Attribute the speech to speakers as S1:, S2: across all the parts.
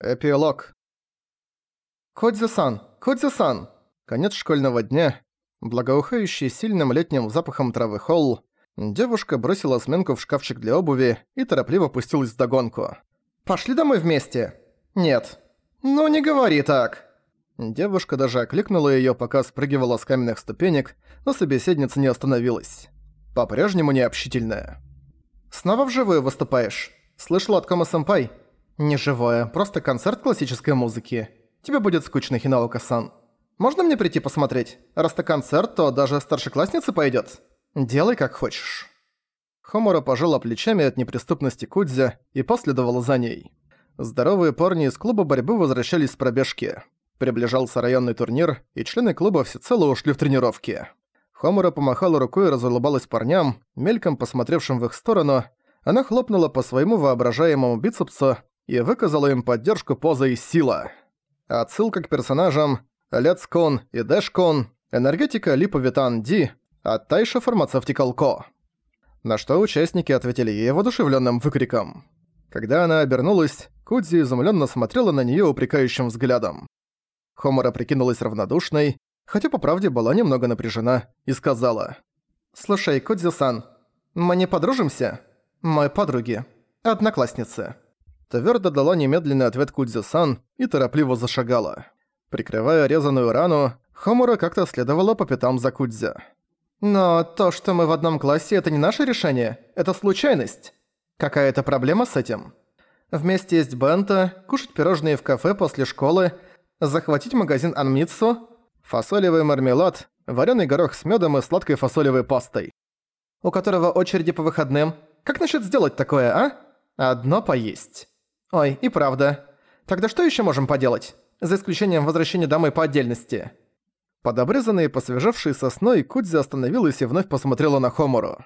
S1: Эпилог. Кодзи-сан! Кодзи-сан! Конец школьного дня. Благоухающий сильным летним запахом травы холл. Девушка бросила сменку в шкафчик для обуви и торопливо пустилась вдогонку. «Пошли домой вместе?» «Нет». «Ну не говори так». Девушка даже окликнула её, пока спрыгивала с каменных ступенек, но собеседница не остановилась. По-прежнему необщительная. «Снова вживую выступаешь? Слышал от Кома-сэмпай?» «Не живое, просто концерт классической музыки. Тебе будет скучно, Хинаока-сан. Можно мне прийти посмотреть? Раз это концерт, то даже старшеклассница пойдет. Делай как хочешь». Хомора пожала плечами от неприступности Кудзя и последовала за ней. Здоровые парни из клуба борьбы возвращались с пробежки. Приближался районный турнир, и члены клуба всецело ушли в тренировки. Хомора помахала рукой и разулыбалась парням, мельком посмотревшим в их сторону. Она хлопнула по своему воображаемому бицепсу, и выказала им поддержку позой «Сила». Отсылка к персонажам Con и Con, энергетика Липовитан Ди, а Тайша Фармацевтикал Ко. На что участники ответили ей воодушевленным выкриком. Когда она обернулась, Кудзи изумленно смотрела на нее упрекающим взглядом. Хомора прикинулась равнодушной, хотя по правде была немного напряжена, и сказала. «Слушай, Кудзи-сан, мы не подружимся? Мы подруги. Одноклассницы». Твердо дала немедленный ответ Кудзи-сан и торопливо зашагала. Прикрывая резаную рану, Хомура как-то следовала по пятам за Кудзи. «Но то, что мы в одном классе, это не наше решение, это случайность. Какая-то проблема с этим? Вместе есть бента, кушать пирожные в кафе после школы, захватить магазин Анмитсу, фасолевый мармелад, вареный горох с медом и сладкой фасолевой пастой. У которого очереди по выходным. Как насчет сделать такое, а? Одно поесть». «Ой, и правда. Тогда что еще можем поделать? За исключением возвращения домой по отдельности». Под обрезанные, посвежавшие сосной, Кудзи остановилась и вновь посмотрела на Хомору.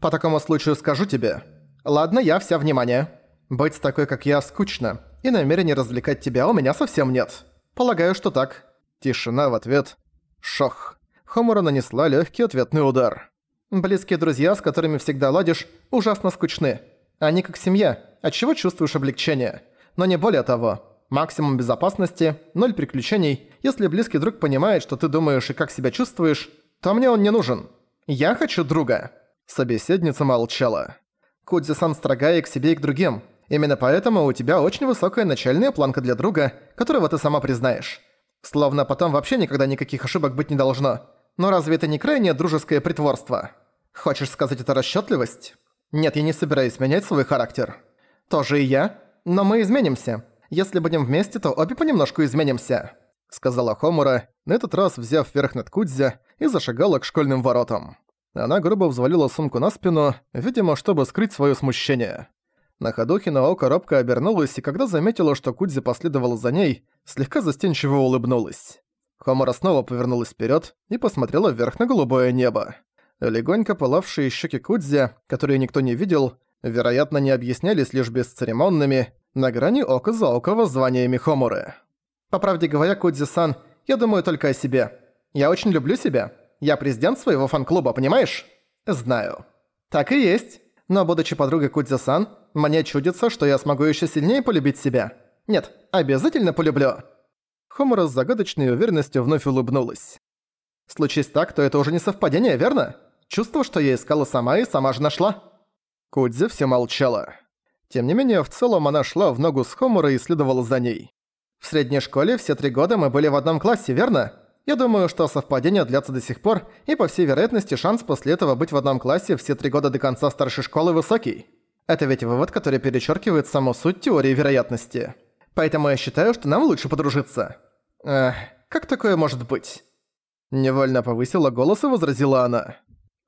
S1: «По такому случаю скажу тебе. Ладно, я вся внимание. Быть такой, как я, скучно, и намерения развлекать тебя у меня совсем нет. Полагаю, что так». Тишина в ответ. Шох. Хомора нанесла легкий ответный удар. «Близкие друзья, с которыми всегда ладишь, ужасно скучны. Они как семья, от чего чувствуешь облегчение. Но не более того. Максимум безопасности, ноль приключений. Если близкий друг понимает, что ты думаешь и как себя чувствуешь, то мне он не нужен. Я хочу друга». Собеседница молчала. Кудзи-сан строгая к себе, и к другим. Именно поэтому у тебя очень высокая начальная планка для друга, которого ты сама признаешь. Словно потом вообще никогда никаких ошибок быть не должно. Но разве это не крайнее дружеское притворство? Хочешь сказать это расчетливость? Нет, я не собираюсь менять свой характер. Тоже и я. Но мы изменимся. Если будем вместе, то обе понемножку изменимся», — сказала Хомура, на этот раз взяв верх над Кудзя и зашагала к школьным воротам. Она грубо взвалила сумку на спину, видимо, чтобы скрыть свое смущение. На ходу Хинаока робко обернулась, и когда заметила, что Кудзи последовала за ней, слегка застенчиво улыбнулась. Хомора снова повернулась вперед и посмотрела вверх на голубое небо. Легонько пылавшие щеки Кудзи, которые никто не видел, вероятно, не объяснялись лишь бесцеремонными, на грани ока за око воззваниями Хомуры. По правде говоря, Кудзи-сан, я думаю только о себе. Я очень люблю себя. Я президент своего фан-клуба, понимаешь? Знаю. Так и есть. Но будучи подругой Кудзи-сан, мне чудится, что я смогу еще сильнее полюбить себя. Нет, обязательно полюблю. Хомура с загадочной уверенностью вновь улыбнулась. Случись так, то это уже не совпадение, верно? Чувство, что я искала сама и сама же нашла». Кудзи все молчала. Тем не менее, в целом она шла в ногу с Хомурой и следовала за ней. «В средней школе все три года мы были в одном классе, верно? Я думаю, что совпадения длятся до сих пор, и по всей вероятности шанс после этого быть в одном классе все три года до конца старшей школы высокий. Это ведь вывод, который перечеркивает саму суть теории вероятности. Поэтому я считаю, что нам лучше подружиться. Эх, как такое может быть?» Невольно повысила голос и возразила она.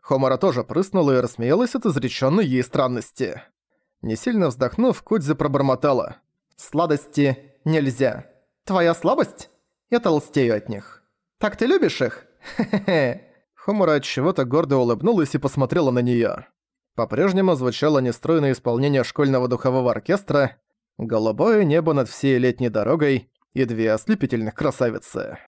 S1: Хомора тоже прыснула и рассмеялась от изречённой ей странности. Не сильно вздохнув, Кудзи пробормотала. «Сладости нельзя. Твоя слабость? Я толстею от них. Так ты любишь их? Хе-хе-хе». Хомора от чего-то гордо улыбнулась и посмотрела на неё. По-прежнему звучало нестройное исполнение школьного духового оркестра, голубое небо над всей летней дорогой и две ослепительных красавицы.